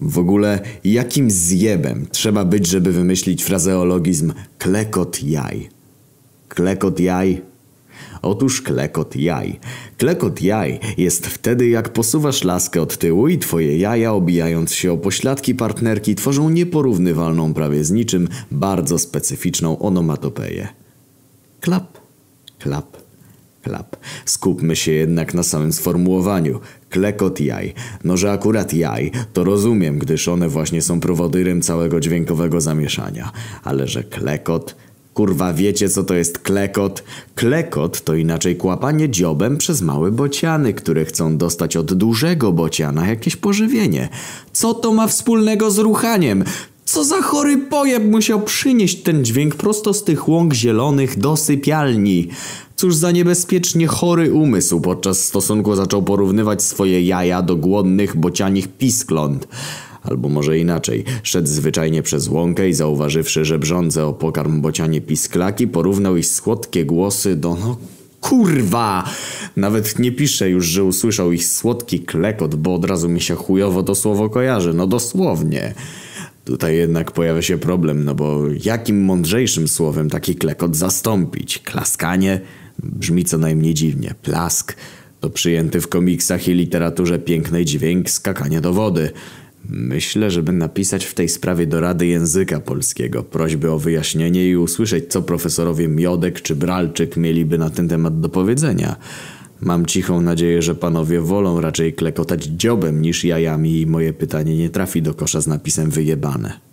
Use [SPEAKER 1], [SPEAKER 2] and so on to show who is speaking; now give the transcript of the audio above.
[SPEAKER 1] W ogóle jakim zjebem trzeba być, żeby wymyślić frazeologizm klekot jaj? Klekot jaj? Otóż klekot jaj. Klekot jaj jest wtedy, jak posuwasz laskę od tyłu i twoje jaja, obijając się o pośladki partnerki, tworzą nieporównywalną prawie z niczym, bardzo specyficzną onomatopeję. Klap, klap, klap. Skupmy się jednak na samym sformułowaniu. Klekot jaj. No, że akurat jaj, to rozumiem, gdyż one właśnie są prowodyrem całego dźwiękowego zamieszania. Ale że klekot... Kurwa, wiecie co to jest klekot? Klekot to inaczej kłapanie dziobem przez małe bociany, które chcą dostać od dużego bociana jakieś pożywienie. Co to ma wspólnego z ruchaniem? Co za chory pojeb musiał przynieść ten dźwięk prosto z tych łąk zielonych do sypialni? Cóż za niebezpiecznie chory umysł podczas stosunku zaczął porównywać swoje jaja do głodnych bocianich piskląt. Albo może inaczej, szedł zwyczajnie przez łąkę i zauważywszy, że brządze o pokarm bocianie pisklaki, porównał ich słodkie głosy do no kurwa! Nawet nie piszę już, że usłyszał ich słodki klekot, bo od razu mi się chujowo to słowo kojarzy, no dosłownie. Tutaj jednak pojawia się problem, no bo jakim mądrzejszym słowem taki klekot zastąpić? Klaskanie? Brzmi co najmniej dziwnie. Plask to przyjęty w komiksach i literaturze pięknej dźwięk skakania do wody. Myślę, żeby napisać w tej sprawie do Rady Języka Polskiego prośby o wyjaśnienie i usłyszeć, co profesorowie Miodek czy Bralczyk mieliby na ten temat do powiedzenia. Mam cichą nadzieję, że panowie wolą raczej klekotać dziobem niż jajami i moje pytanie nie trafi do kosza z napisem wyjebane.